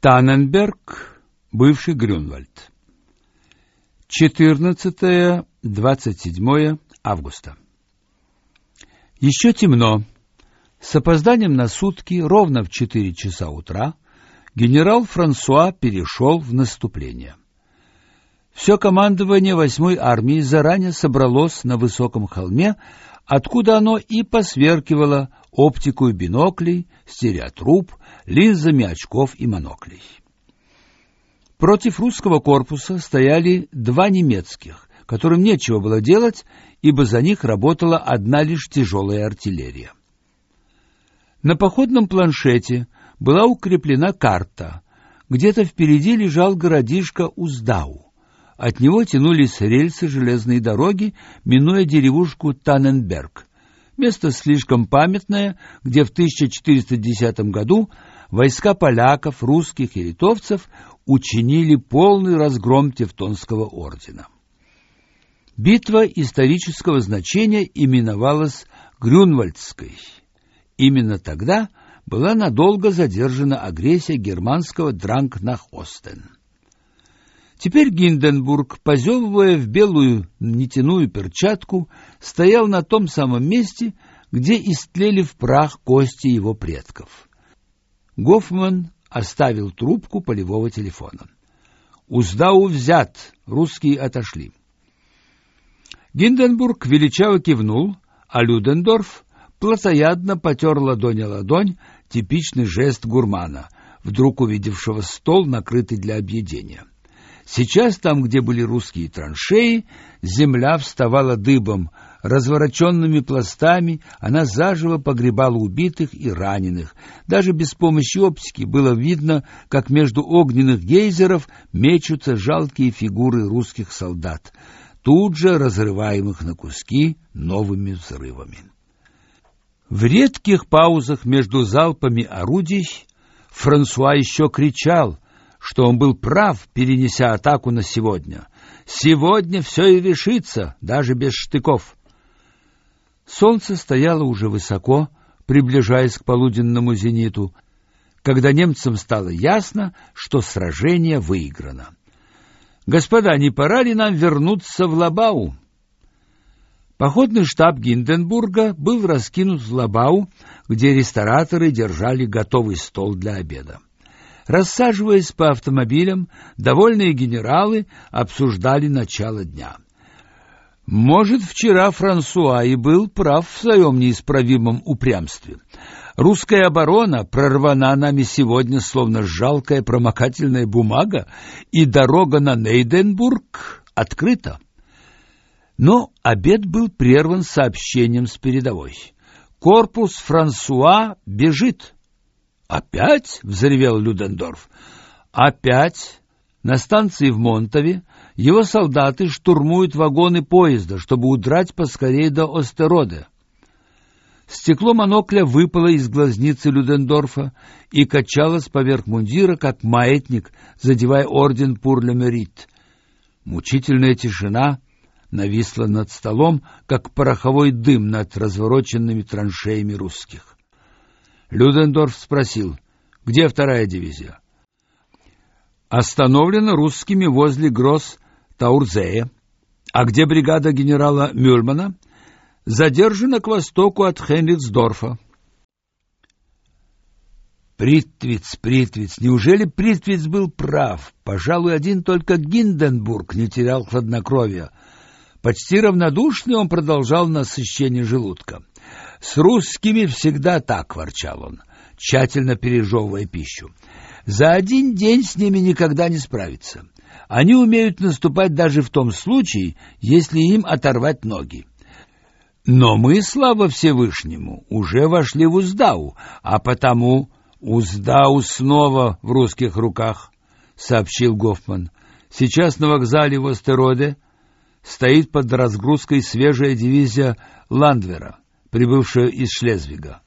Танненберг, бывший Грюнвальд. 14-27 августа. Еще темно. С опозданием на сутки, ровно в 4 часа утра, генерал Франсуа перешел в наступление. Все командование 8-й армии заранее собралось на высоком холме, откуда оно и посверкивало оптику биноклей, стереотруб, линзами очков и моноклей. Против русского корпуса стояли два немецких, которым нечего было делать, ибо за них работала одна лишь тяжелая артиллерия. На походном планшете была укреплена карта. Где-то впереди лежал городишко Уздау. От него тянулись рельсы железной дороги, минуя деревушку Танненберг. Место слишком памятное, где в 1410 году войска поляков, русских и литовцев учинили полный разгром Тевтонского ордена. Битва исторического значения именовалась Грюнвальдской. Именно тогда была надолго задержана агрессия германского Дранкнахостен. Теперь Гинденбург, позевывая в белую нитяную перчатку, стоял на том самом месте, где истлели в прах кости его предков. Гофман оставил трубку полевого телефона. Уздау взят, русские отошли. Гинденбург величаво кивнул, а Людендорф плотоядно потер ладонь о ладонь, типичный жест гурмана, вдруг увидевшего стол, накрытый для объедения. Сейчас там, где были русские траншеи, земля вставала дыбом, развороченными пластами она заживо погребала убитых и раненых. Даже без помощи оптики было видно, как между огненных гейзеров мечутся жалкие фигуры русских солдат, тут же разрываемых на куски новыми взрывами. В редких паузах между залпами орудий Франсуа еще кричал — что он был прав, перенеся атаку на сегодня. Сегодня все и решится, даже без штыков. Солнце стояло уже высоко, приближаясь к полуденному зениту, когда немцам стало ясно, что сражение выиграно. Господа, не пора ли нам вернуться в Лабау? Походный штаб Гинденбурга был раскинут в Лабау, где рестораторы держали готовый стол для обеда. Рассаживаясь по автомобилям, довольные генералы обсуждали начало дня. Может, вчера Франсуа и был прав в своем неисправимом упрямстве. Русская оборона прорвана нами сегодня словно жалкая промокательная бумага, и дорога на Нейденбург открыта. Но обед был прерван сообщением с передовой. Корпус Франсуа бежит. «Опять?» — взревел Людендорф. «Опять?» На станции в Монтове его солдаты штурмуют вагоны поезда, чтобы удрать поскорее до Остероде. Стекло монокля выпало из глазницы Людендорфа и качалось поверх мундира, как маятник, задевая орден Пурлемерит. Мучительная тишина нависла над столом, как пороховой дым над развороченными траншеями русских. Людендорф спросил, где вторая дивизия? Остановлена русскими возле Гросс Таурзея. А где бригада генерала Мюльмана? Задержана к востоку от Хенрицдорфа. Притвиц, Притвиц, неужели Притвиц был прав? Пожалуй, один только Гинденбург не терял хладнокровия. Почти равнодушный он продолжал насыщение желудка. С русскими всегда так, ворчал он, тщательно пережевывая пищу. За один день с ними никогда не справиться. Они умеют наступать даже в том случае, если им оторвать ноги. Но мы, слава Всевышнему, уже вошли в Уздау, а потому Уздау снова в русских руках, сообщил Гофман. Сейчас на вокзале в Остероде стоит под разгрузкой свежая дивизия Ландвера прибывшая из Шлезвига.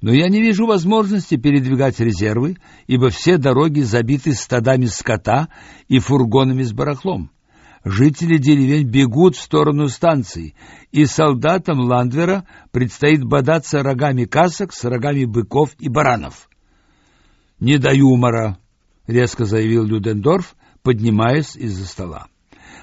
Но я не вижу возможности передвигать резервы, ибо все дороги забиты стадами скота и фургонами с барахлом. Жители деревень бегут в сторону станции, и солдатам Ландвера предстоит бодаться рогами касок с рогами быков и баранов. не до юмора, резко заявил Людендорф, поднимаясь из-за стола.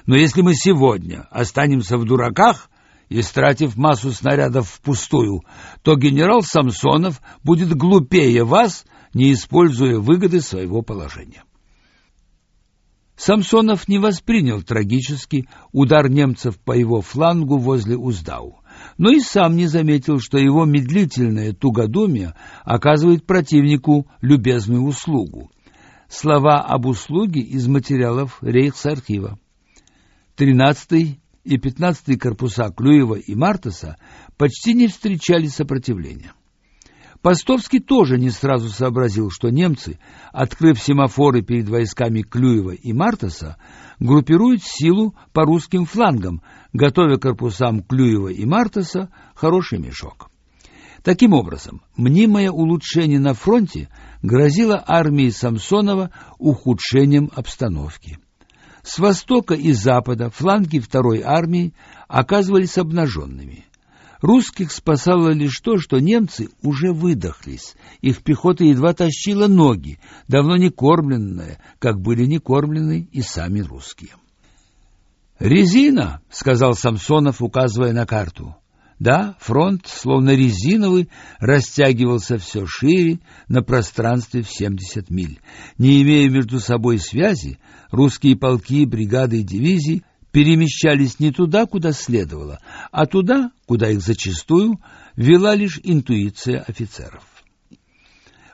Но если мы сегодня останемся в дураках, истратив массу снарядов впустую, то генерал Самсонов будет глупее вас, не используя выгоды своего положения. Самсонов не воспринял трагически удар немцев по его флангу возле Уздау, но и сам не заметил, что его медлительное тугодумие оказывает противнику любезную услугу. Слова об услуге из материалов Рейхсархива. 13 и 15 корпуса Клюева и Мартаса почти не встречали сопротивления. Постовский тоже не сразу сообразил, что немцы, открыв семафоры перед войсками Клюева и Мартаса, группируют силу по русским флангам, готовя корпусам Клюева и Мартаса хороший мешок. Таким образом, мнимое улучшение на фронте грозило армии Самсонова ухудшением обстановки. С востока и запада фланги второй армии оказывались обнаженными. Русских спасало лишь то, что немцы уже выдохлись. Их пехота едва тащила ноги, давно не кормленная, как были не кормлены и сами русские. «Резина!» — сказал Самсонов, указывая на карту. Да, фронт, словно резиновый, растягивался все шире на пространстве в 70 миль. Не имея между собой связи, русские полки, бригады и дивизии перемещались не туда, куда следовало, а туда, куда их зачастую вела лишь интуиция офицеров.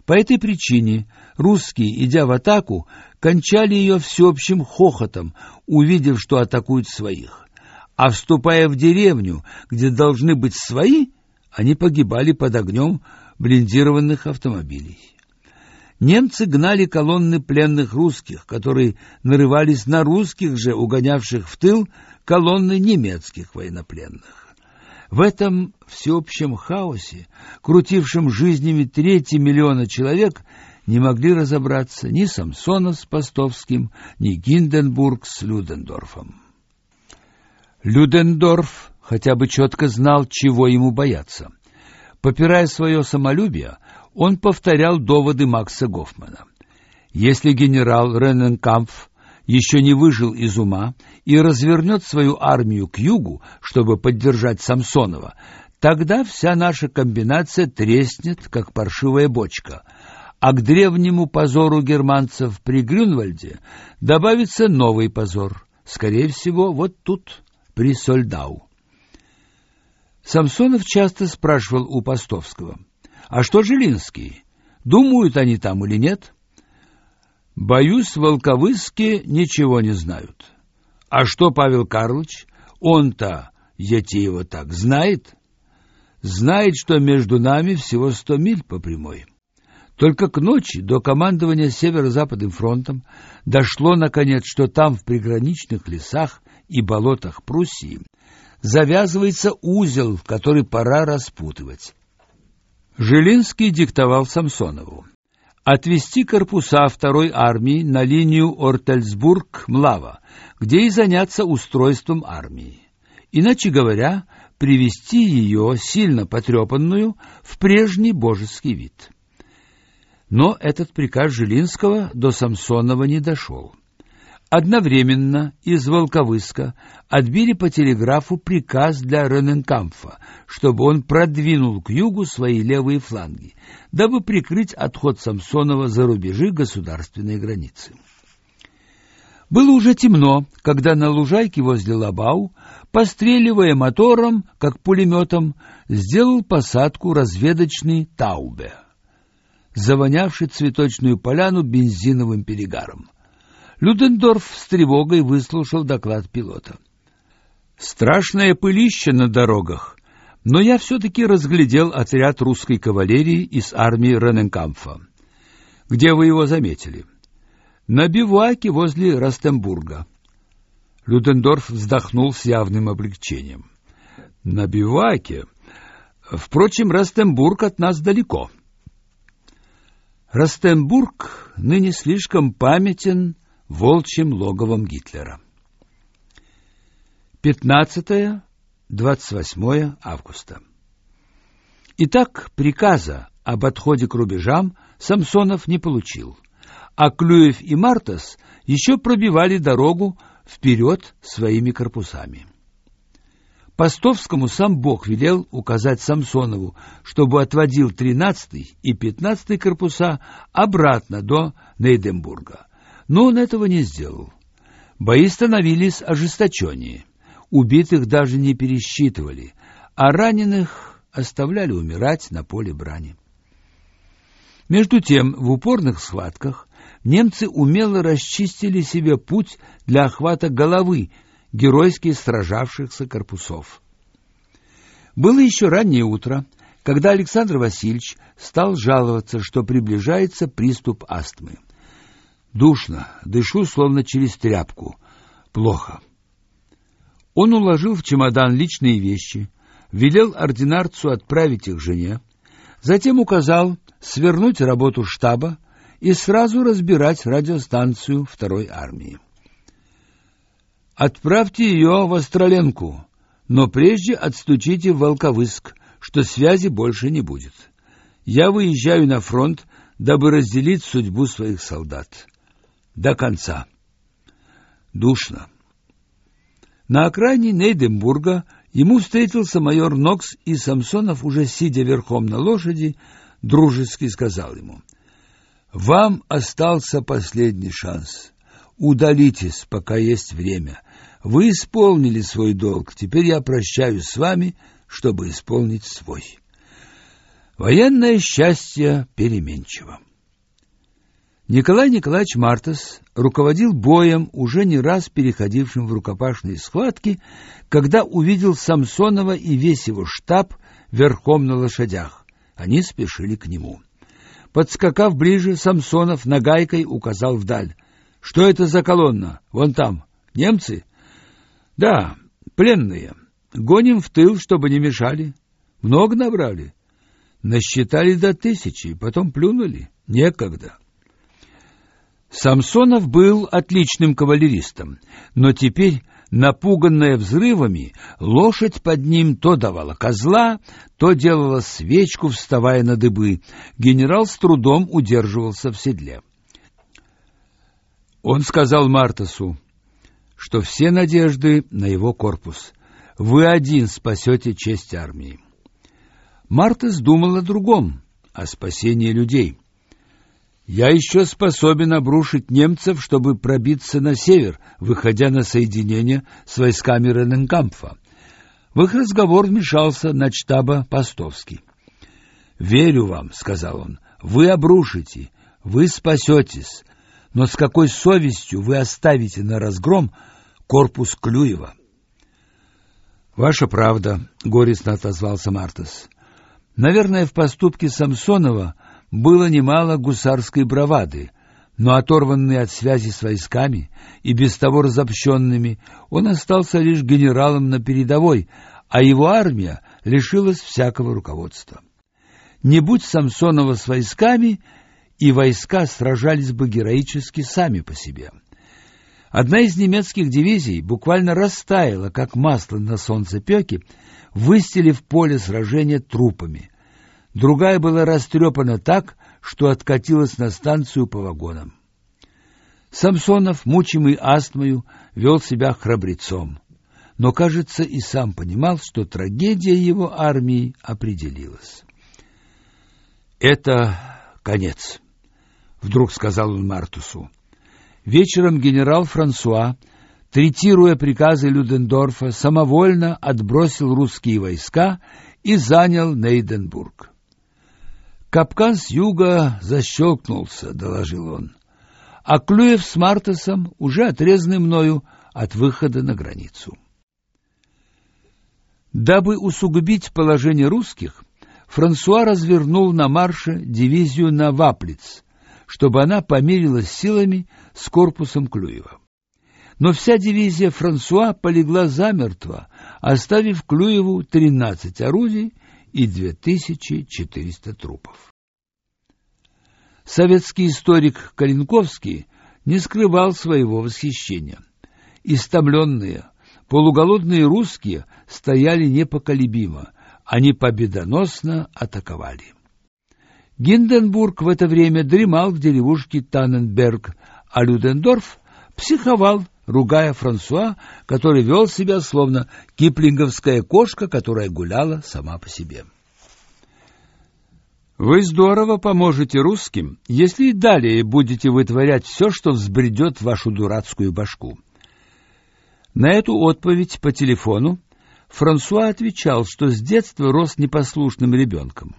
По этой причине русские, идя в атаку, кончали ее всеобщим хохотом, увидев, что атакуют своих а вступая в деревню, где должны быть свои, они погибали под огнем блиндированных автомобилей. Немцы гнали колонны пленных русских, которые нарывались на русских же, угонявших в тыл колонны немецких военнопленных. В этом всеобщем хаосе, крутившем жизнями трети миллиона человек, не могли разобраться ни Самсонов с Постовским, ни Гинденбург с Людендорфом. Людендорф хотя бы четко знал, чего ему бояться. Попирая свое самолюбие, он повторял доводы Макса Гофмана. Если генерал Рененкампф еще не выжил из ума и развернет свою армию к югу, чтобы поддержать Самсонова, тогда вся наша комбинация треснет, как паршивая бочка, а к древнему позору германцев при Грюнвальде добавится новый позор, скорее всего, вот тут при Сольдау. Самсонов часто спрашивал у Постовского, «А что Жилинский? Думают они там или нет?» «Боюсь, волковысские ничего не знают». «А что Павел Карлович? Он-то, Ятеева так, знает?» «Знает, что между нами всего сто миль по прямой». Только к ночи до командования Северо-Западным фронтом дошло, наконец, что там, в приграничных лесах, и болотах Пруссии завязывается узел, который пора распутывать. Жилинский диктовал Самсонову отвести корпуса второй армии на линию Ортельсбург-Млава, где и заняться устройством армии. Иначе говоря, привести ее, сильно потрепанную, в прежний божеский вид. Но этот приказ Жилинского до Самсонова не дошел. Одновременно из Волковыска отбили по телеграфу приказ для Рененкамфа, чтобы он продвинул к югу свои левые фланги, дабы прикрыть отход Самсонова за рубежи государственной границы. Было уже темно, когда на лужайке возле Лабау, постреливая мотором, как пулеметом, сделал посадку разведочный Таубе, завонявший цветочную поляну бензиновым перегаром. Людендорф с тревогой выслушал доклад пилота. Страшное пылище на дорогах, но я все-таки разглядел отряд русской кавалерии из армии Рененкамфа. Где вы его заметили? На бивуаке возле Ростембурга. Людендорф вздохнул с явным облегчением. На бивуаке? Впрочем, Ростембург от нас далеко. Ростембург ныне слишком памятен волчьим логовом Гитлера. 15-28 августа. Итак, приказа об отходе к рубежам Самсонов не получил, а Клюев и Мартас еще пробивали дорогу вперед своими корпусами. Постовскому сам Бог велел указать Самсонову, чтобы отводил 13 и 15 корпуса обратно до Нейденбурга. Но он этого не сделал. Бои становились ожесточеннее. Убитых даже не пересчитывали, а раненых оставляли умирать на поле брани. Между тем, в упорных схватках немцы умело расчистили себе путь для охвата головы геройски сражавшихся корпусов. Было еще раннее утро, когда Александр Васильевич стал жаловаться, что приближается приступ астмы. Душно, дышу словно через тряпку. Плохо. Он уложил в чемодан личные вещи, велел ординарцу отправить их жене, затем указал свернуть работу штаба и сразу разбирать радиостанцию второй армии. Отправьте ее в Остроленку, но прежде отстучите в Волковыск, что связи больше не будет. Я выезжаю на фронт, дабы разделить судьбу своих солдат. До конца. Душно. На окраине Нейденбурга ему встретился майор Нокс, и Самсонов, уже сидя верхом на лошади, дружески сказал ему, «Вам остался последний шанс. Удалитесь, пока есть время. Вы исполнили свой долг, теперь я прощаюсь с вами, чтобы исполнить свой». Военное счастье переменчиво. Николай Николаевич Мартас руководил боем, уже не раз переходившим в рукопашные схватки, когда увидел Самсонова и весь его штаб верхом на лошадях. Они спешили к нему. Подскакав ближе, Самсонов нагайкой указал вдаль. «Что это за колонна? Вон там. Немцы?» «Да, пленные. Гоним в тыл, чтобы не мешали. Много набрали. Насчитали до тысячи, потом плюнули. Некогда». Самсонов был отличным кавалеристом, но теперь, напуганная взрывами, лошадь под ним то давала козла, то делала свечку, вставая на дыбы. Генерал с трудом удерживался в седле. Он сказал Мартасу, что все надежды на его корпус. Вы один спасете честь армии. Мартас думал о другом, о спасении людей. Я еще способен обрушить немцев, чтобы пробиться на север, выходя на соединение с войсками Рененкампфа. В их разговор вмешался начштаба Постовский. «Верю вам», — сказал он, — «вы обрушите, вы спасетесь, но с какой совестью вы оставите на разгром корпус Клюева?» «Ваша правда», — горестно отозвался Мартас. «Наверное, в поступке Самсонова было немало гусарской бравады, но оторванный от связи с войсками и без того разобщенными, он остался лишь генералом на передовой, а его армия лишилась всякого руководства. Не будь Самсонова с войсками, и войска сражались бы героически сами по себе. Одна из немецких дивизий буквально растаяла, как масло на солнцепеке, выстелив поле сражения трупами. Другая была растрепана так, что откатилась на станцию по вагонам. Самсонов, мучимый астмою, вел себя храбрецом, но, кажется, и сам понимал, что трагедия его армии определилась. «Это конец», — вдруг сказал он Мартусу. Вечером генерал Франсуа, третируя приказы Людендорфа, самовольно отбросил русские войска и занял Нейденбург. Капкан с юга защелкнулся, — доложил он. А Клюев с Мартасом уже отрезаны мною от выхода на границу. Дабы усугубить положение русских, Франсуа развернул на марше дивизию на Ваплиц, чтобы она померилась силами с корпусом Клюева. Но вся дивизия Франсуа полегла замертво, оставив Клюеву 13 орудий и 2400 трупов. Советский историк Калинковский не скрывал своего восхищения. Истомленные, полуголодные русские стояли непоколебимо, они победоносно атаковали. Гинденбург в это время дремал в деревушке Танненберг, а Людендорф психовал, ругая Франсуа, который вел себя словно киплинговская кошка, которая гуляла сама по себе. Вы здорово поможете русским, если и далее будете вытворять все, что взбредет вашу дурацкую башку. На эту отповедь по телефону Франсуа отвечал, что с детства рос непослушным ребенком.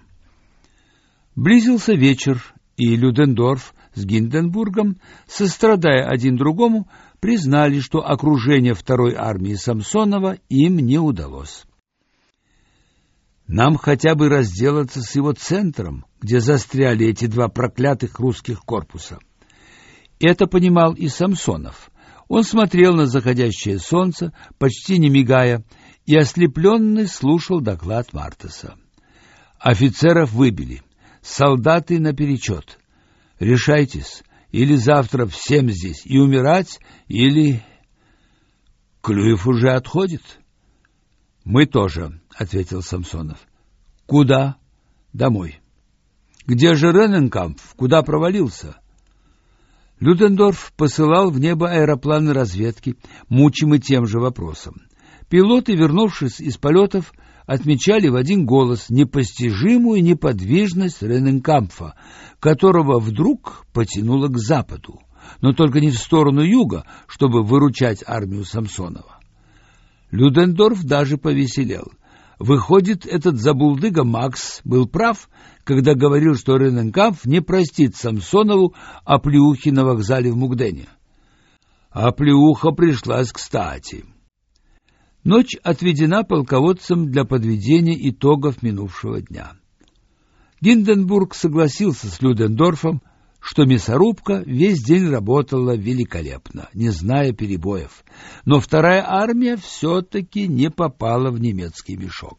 Близился вечер, и Людендорф с Гинденбургом, сострадая один другому, признали, что окружение второй армии Самсонова им не удалось. Нам хотя бы разделаться с его центром, где застряли эти два проклятых русских корпуса. Это понимал и Самсонов. Он смотрел на заходящее солнце, почти не мигая, и ослепленный слушал доклад Мартеса. Офицеров выбили, солдаты наперечет. Решайтесь, или завтра всем здесь и умирать, или... Клюев уже отходит. Мы тоже, ответил Самсонов. Куда? Домой. Где же Рененкампф? Куда провалился? Людендорф посылал в небо аэропланы разведки, мучимый тем же вопросом. Пилоты, вернувшись из полетов, отмечали в один голос непостижимую неподвижность Рененкампфа, которого вдруг потянуло к западу, но только не в сторону юга, чтобы выручать армию Самсонова. Людендорф даже повеселел. Выходит, этот забулдыга Макс был прав, когда говорил, что Рененкампф не простит Самсонову оплеухи на вокзале в Мугдене. Оплеуха пришлась кстати. Ночь отведена полководцам для подведения итогов минувшего дня. Гинденбург согласился с Людендорфом, что мясорубка весь день работала великолепно, не зная перебоев, но вторая армия все-таки не попала в немецкий мешок.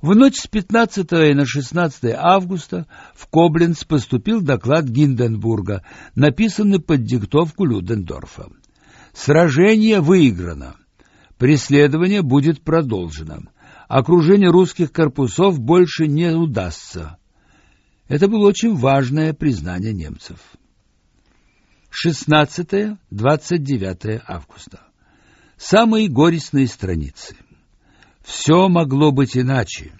В ночь с 15 на 16 августа в Кобленц поступил доклад Гинденбурга, написанный под диктовку Людендорфа. Сражение выиграно. Преследование будет продолжено. Окружение русских корпусов больше не удастся. Это было очень важное признание немцев. 16-29 августа. Самые горестные страницы. Все могло быть иначе.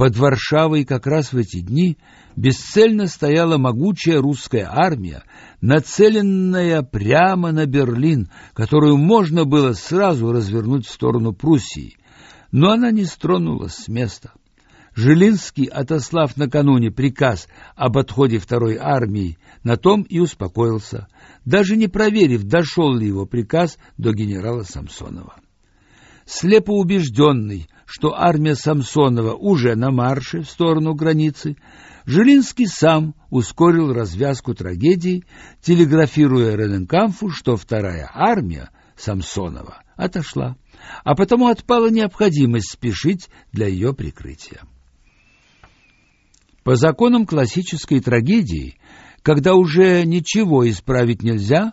Под Варшавой как раз в эти дни бесцельно стояла могучая русская армия, нацеленная прямо на Берлин, которую можно было сразу развернуть в сторону Пруссии, но она не стронулась с места. Жилинский, отослав накануне приказ об отходе второй армии, на том и успокоился, даже не проверив, дошел ли его приказ до генерала Самсонова. Слепо убежденный, что армия Самсонова уже на марше в сторону границы, Жилинский сам ускорил развязку трагедии, телеграфируя Рененкамфу, что вторая армия Самсонова отошла, а потому отпала необходимость спешить для ее прикрытия. По законам классической трагедии, когда уже ничего исправить нельзя,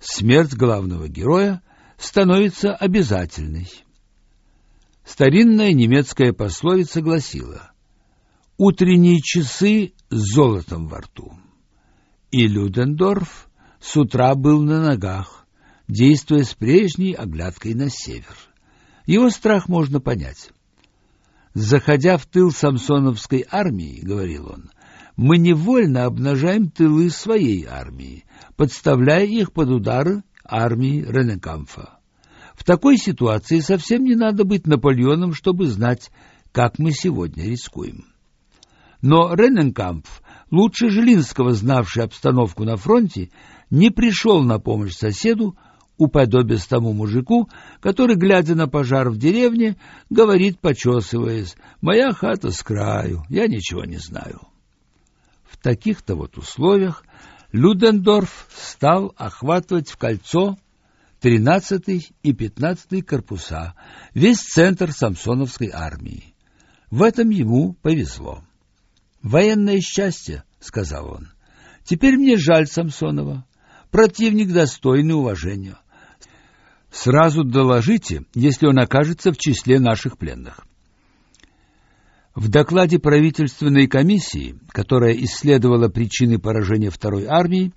смерть главного героя становится обязательной. Старинная немецкая пословица гласила «Утренние часы с золотом во рту». И Людендорф с утра был на ногах, действуя с прежней оглядкой на север. Его страх можно понять. Заходя в тыл Самсоновской армии, говорил он, мы невольно обнажаем тылы своей армии, подставляя их под удары армии Ренекамфа. В такой ситуации совсем не надо быть Наполеоном, чтобы знать, как мы сегодня рискуем. Но Рененкампф, лучше Жилинского знавший обстановку на фронте, не пришел на помощь соседу, уподобясь тому мужику, который, глядя на пожар в деревне, говорит, почесываясь, «Моя хата с краю, я ничего не знаю». В таких-то вот условиях Людендорф стал охватывать в кольцо 13 и 15 корпуса, весь центр Самсоновской армии. В этом ему повезло. «Военное счастье», — сказал он. «Теперь мне жаль Самсонова. Противник достойный уважения. Сразу доложите, если он окажется в числе наших пленных. В докладе правительственной комиссии, которая исследовала причины поражения Второй армии,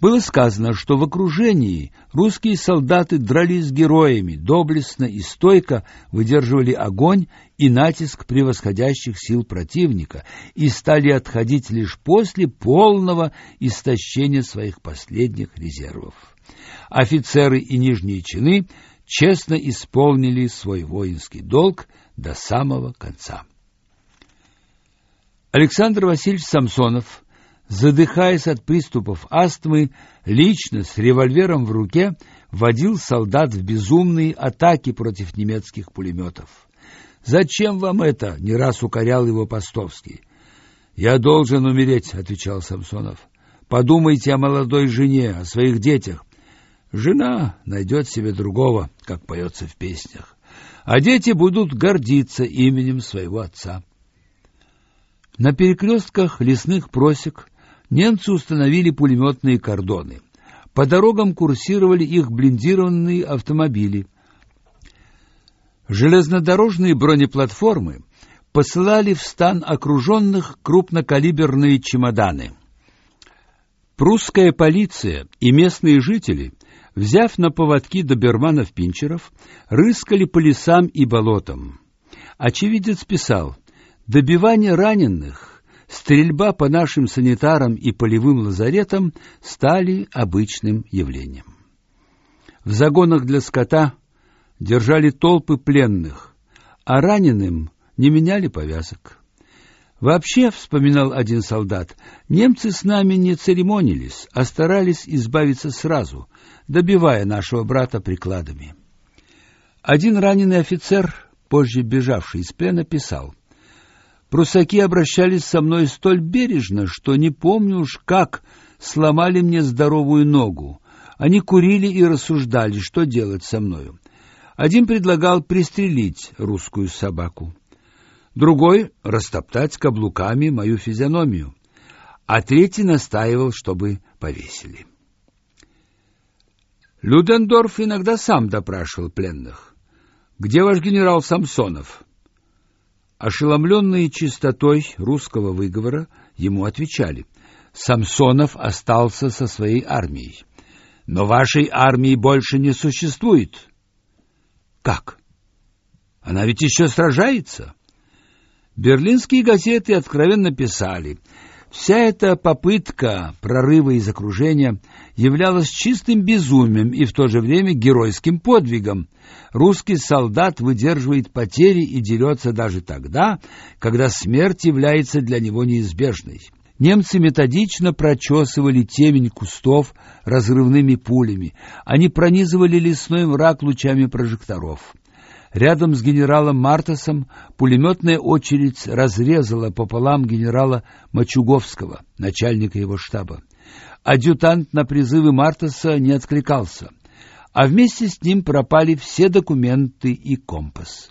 было сказано, что в окружении русские солдаты дрались героями, доблестно и стойко выдерживали огонь и натиск превосходящих сил противника и стали отходить лишь после полного истощения своих последних резервов. Офицеры и нижние чины честно исполнили свой воинский долг до самого конца. Александр Васильевич Самсонов, задыхаясь от приступов астмы, лично с револьвером в руке водил солдат в безумные атаки против немецких пулеметов. «Зачем вам это?» — не раз укорял его Постовский. «Я должен умереть», — отвечал Самсонов. «Подумайте о молодой жене, о своих детях. Жена найдет себе другого, как поется в песнях, а дети будут гордиться именем своего отца». На перекрестках лесных просек немцы установили пулеметные кордоны. По дорогам курсировали их блиндированные автомобили. Железнодорожные бронеплатформы посылали в стан окруженных крупнокалиберные чемоданы. Прусская полиция и местные жители, взяв на поводки доберманов-пинчеров, рыскали по лесам и болотам. Очевидец писал — Добивание раненых, стрельба по нашим санитарам и полевым лазаретам стали обычным явлением. В загонах для скота держали толпы пленных, а раненым не меняли повязок. Вообще, вспоминал один солдат, немцы с нами не церемонились, а старались избавиться сразу, добивая нашего брата прикладами. Один раненый офицер, позже бежавший из плена, писал: Прусаки обращались со мной столь бережно, что не помню уж как сломали мне здоровую ногу. Они курили и рассуждали, что делать со мною. Один предлагал пристрелить русскую собаку, другой — растоптать каблуками мою физиономию, а третий настаивал, чтобы повесили. Людендорф иногда сам допрашивал пленных. «Где ваш генерал Самсонов?» Ошеломленные чистотой русского выговора, ему отвечали: Самсонов остался со своей армией. Но вашей армии больше не существует. Как? Она ведь еще сражается. Берлинские газеты откровенно писали: Вся эта попытка прорыва из окружения являлась чистым безумием и в то же время геройским подвигом. Русский солдат выдерживает потери и дерется даже тогда, когда смерть является для него неизбежной. Немцы методично прочесывали темень кустов разрывными пулями. Они пронизывали лесной мрак лучами прожекторов. Рядом с генералом Мартасом пулеметная очередь разрезала пополам генерала Мачуговского, начальника его штаба. Адъютант на призывы Мартаса не откликался, а вместе с ним пропали все документы и компас.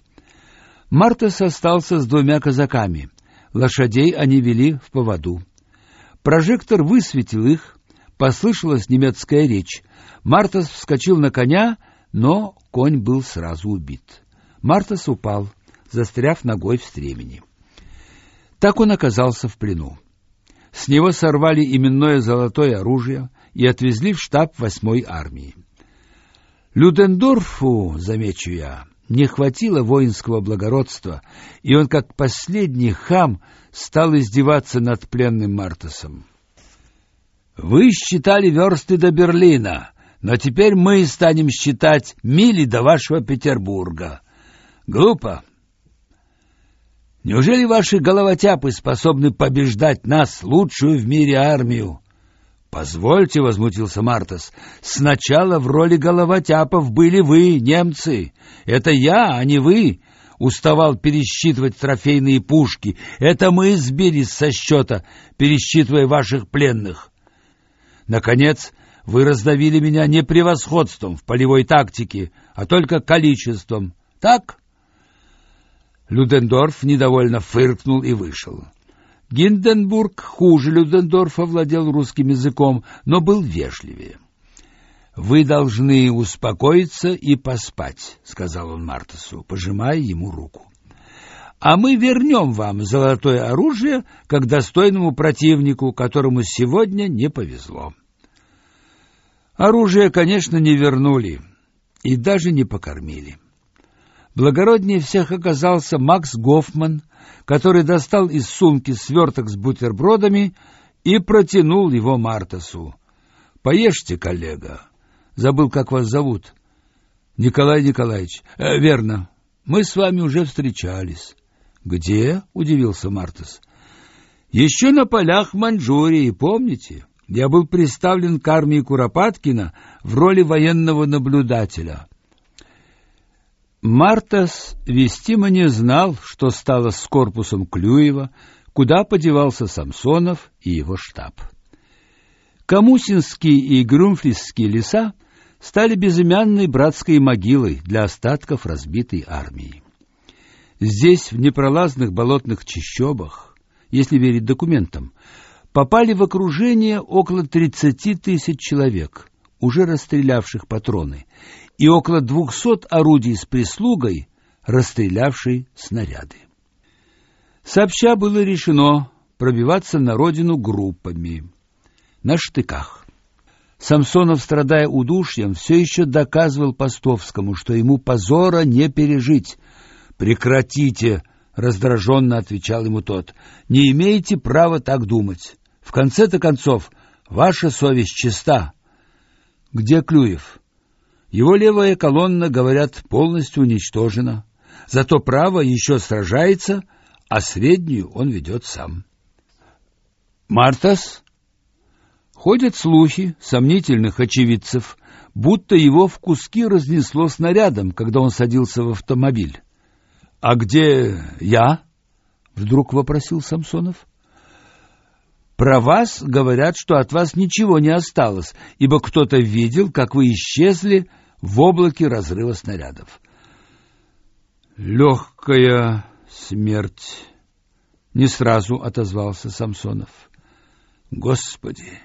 Мартас остался с двумя казаками. Лошадей они вели в поводу. Прожектор высветил их, послышалась немецкая речь. Мартас вскочил на коня, но конь был сразу убит. Мартас упал, застряв ногой в стремени. Так он оказался в плену. С него сорвали именное золотое оружие и отвезли в штаб восьмой армии. Людендорфу, замечу я, не хватило воинского благородства, и он, как последний хам, стал издеваться над пленным Мартасом. «Вы считали версты до Берлина, но теперь мы станем считать мили до вашего Петербурга. Глупо. Неужели ваши головотяпы способны побеждать нас, лучшую в мире армию? Позвольте, возмутился Мартас. Сначала в роли головотяпов были вы, немцы. Это я, а не вы. Уставал пересчитывать трофейные пушки. Это мы сбились со счета, пересчитывая ваших пленных. Наконец, вы раздавили меня не превосходством в полевой тактике, а только количеством. Так? Людендорф недовольно фыркнул и вышел. Гинденбург хуже Людендорфа владел русским языком, но был вежливее. Вы должны успокоиться и поспать, сказал он Мартасу, пожимая ему руку. а мы вернем вам золотое оружие как достойному противнику, которому сегодня не повезло. Оружие, конечно, не вернули и даже не покормили. Благороднее всех оказался Макс Гофман, который достал из сумки сверток с бутербродами и протянул его Мартасу. «Поешьте, коллега. Забыл, как вас зовут». «Николай Николаевич». Э, «Верно. Мы с вами уже встречались». «Где?» — удивился Мартас. «Еще на полях Маньчжурии, помните? Я был представлен к армии Куропаткина в роли военного наблюдателя». Мартас вестимо не знал, что стало с корпусом Клюева, куда подевался Самсонов и его штаб. Камусинские и Грумфлисские леса стали безымянной братской могилой для остатков разбитой армии. Здесь, в непролазных болотных чащобах, если верить документам, попали в окружение около 30 тысяч человек, уже расстрелявших патроны, и около 200 орудий с прислугой, расстрелявшей снаряды. Сообща было решено пробиваться на родину группами, на штыках. Самсонов, страдая удушьем, все еще доказывал Постовскому, что ему позора не пережить, Прекратите, раздраженно отвечал ему тот. Не имеете права так думать. В конце-то концов, ваша совесть чиста. Где Клюев? Его левая колонна, говорят, полностью уничтожена. Зато право еще сражается, а среднюю он ведет сам. Мартас? Ходят слухи сомнительных очевидцев, будто его в куски разнесло снарядом, когда он садился в автомобиль. А где я? вдруг вопросил Самсонов. Про вас говорят, что от вас ничего не осталось, ибо кто-то видел, как вы исчезли в облаке разрыва снарядов. Легкая смерть, не сразу отозвался Самсонов. Господи,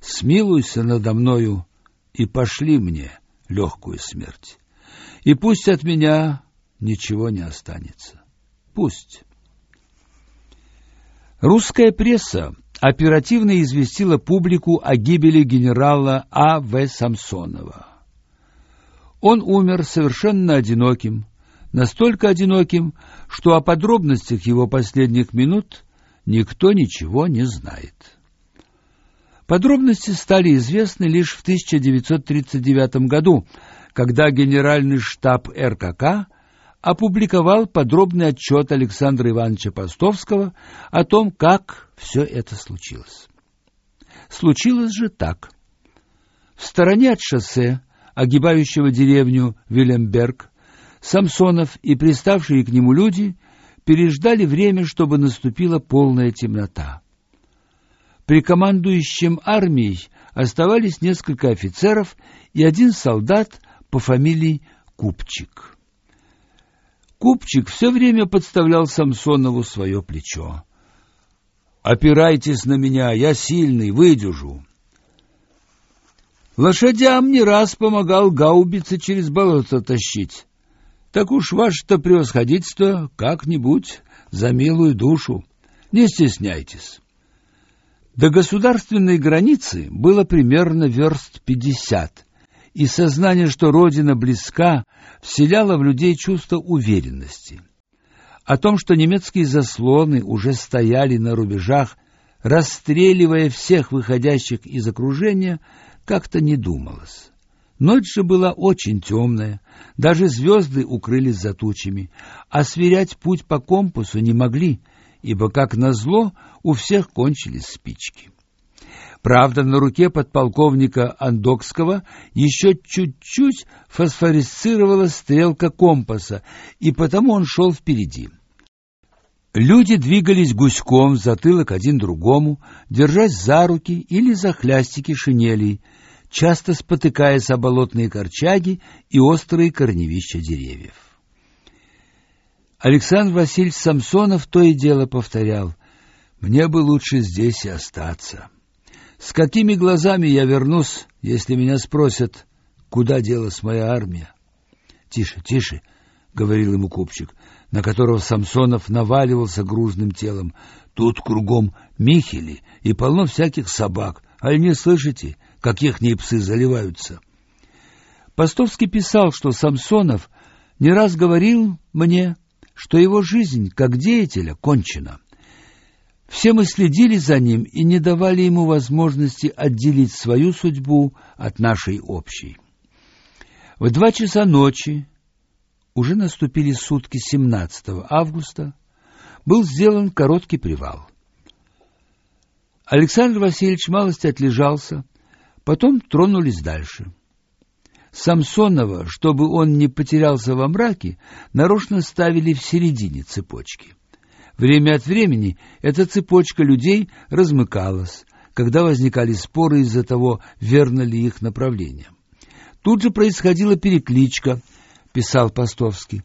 смилуйся надо мною и пошли мне легкую смерть. И пусть от меня ничего не останется. Пусть. Русская пресса оперативно известила публику о гибели генерала А. В. Самсонова. Он умер совершенно одиноким, настолько одиноким, что о подробностях его последних минут никто ничего не знает. Подробности стали известны лишь в 1939 году, когда генеральный штаб РКК опубликовал подробный отчет Александра Ивановича Постовского о том, как все это случилось. Случилось же так. В стороне от шоссе, огибающего деревню Вильямберг, Самсонов и приставшие к нему люди переждали время, чтобы наступила полная темнота. При командующем армией оставались несколько офицеров и один солдат по фамилии Купчик. Купчик все время подставлял Самсонову свое плечо. «Опирайтесь на меня, я сильный, выдержу». Лошадям не раз помогал гаубицы через болото тащить. Так уж ваше-то превосходительство как-нибудь за милую душу. Не стесняйтесь. До государственной границы было примерно верст пятьдесят, и сознание, что Родина близка, вселяло в людей чувство уверенности. О том, что немецкие заслоны уже стояли на рубежах, расстреливая всех выходящих из окружения, как-то не думалось. Ночь же была очень темная, даже звезды укрылись за тучами, а сверять путь по компасу не могли, ибо, как назло, у всех кончились спички. Правда, на руке подполковника Андокского еще чуть-чуть фосфорисцировала стрелка компаса, и потому он шел впереди. Люди двигались гуськом, затылок один другому, держась за руки или за хлястики шинелей, часто спотыкаясь о болотные корчаги и острые корневища деревьев. Александр Васильевич Самсонов то и дело повторял, «Мне бы лучше здесь и остаться». С какими глазами я вернусь, если меня спросят, куда делась моя армия? Тише, тише, говорил ему купчик. на которого Самсонов наваливался грузным телом. Тут кругом михели и полно всяких собак. Аль не слышите, как ихние псы заливаются? Постовский писал, что Самсонов не раз говорил мне, что его жизнь как деятеля кончена. Все мы следили за ним и не давали ему возможности отделить свою судьбу от нашей общей. В два часа ночи, уже наступили сутки 17 августа, был сделан короткий привал. Александр Васильевич малость отлежался, потом тронулись дальше. Самсонова, чтобы он не потерялся во мраке, нарочно ставили в середине цепочки. Время от времени эта цепочка людей размыкалась, когда возникали споры из-за того, верно ли их направление. Тут же происходила перекличка, писал Постовский.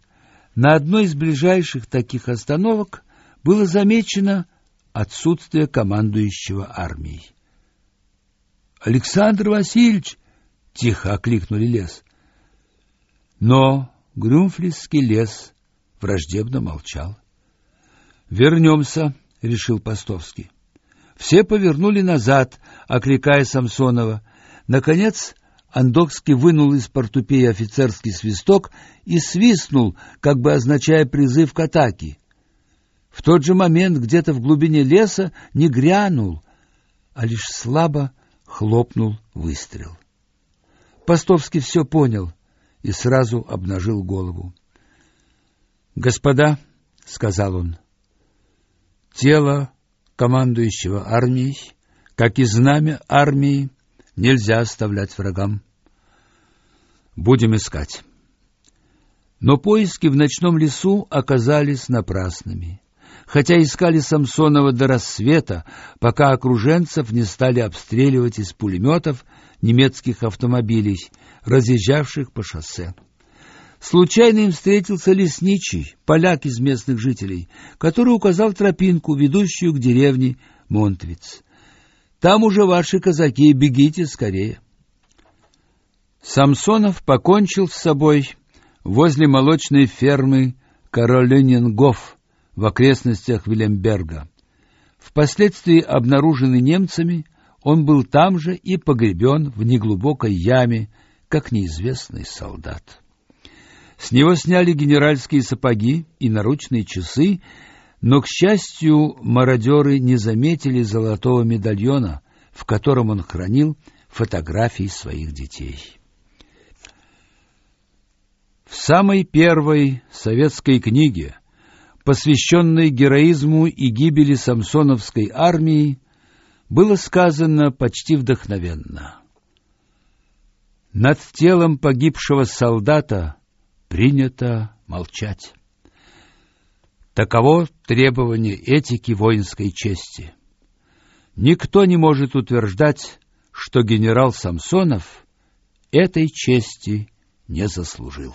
На одной из ближайших таких остановок было замечено отсутствие командующего армией. Александр Васильевич тихо окликнули лес. Но Грюмфлисский лес враждебно молчал. Вернемся, решил Постовский. Все повернули назад, окликая Самсонова. Наконец Андокский вынул из портупеи офицерский свисток и свистнул, как бы означая призыв к атаке. В тот же момент где-то в глубине леса не грянул, а лишь слабо хлопнул выстрел. Постовский все понял и сразу обнажил голову. «Господа», — сказал он, — «тело командующего армией, как и знамя армии, нельзя оставлять врагам. Будем искать». Но поиски в ночном лесу оказались напрасными хотя искали Самсонова до рассвета, пока окруженцев не стали обстреливать из пулеметов немецких автомобилей, разъезжавших по шоссе. Случайно им встретился лесничий, поляк из местных жителей, который указал тропинку, ведущую к деревне Монтвиц. Там уже ваши казаки, бегите скорее. Самсонов покончил с собой возле молочной фермы Каролинингоф, в окрестностях Вильямберга. Впоследствии обнаруженный немцами, он был там же и погребен в неглубокой яме, как неизвестный солдат. С него сняли генеральские сапоги и наручные часы, но, к счастью, мародеры не заметили золотого медальона, в котором он хранил фотографии своих детей. В самой первой советской книге посвященной героизму и гибели Самсоновской армии, было сказано почти вдохновенно. Над телом погибшего солдата принято молчать. Таково требование этики воинской чести. Никто не может утверждать, что генерал Самсонов этой чести не заслужил.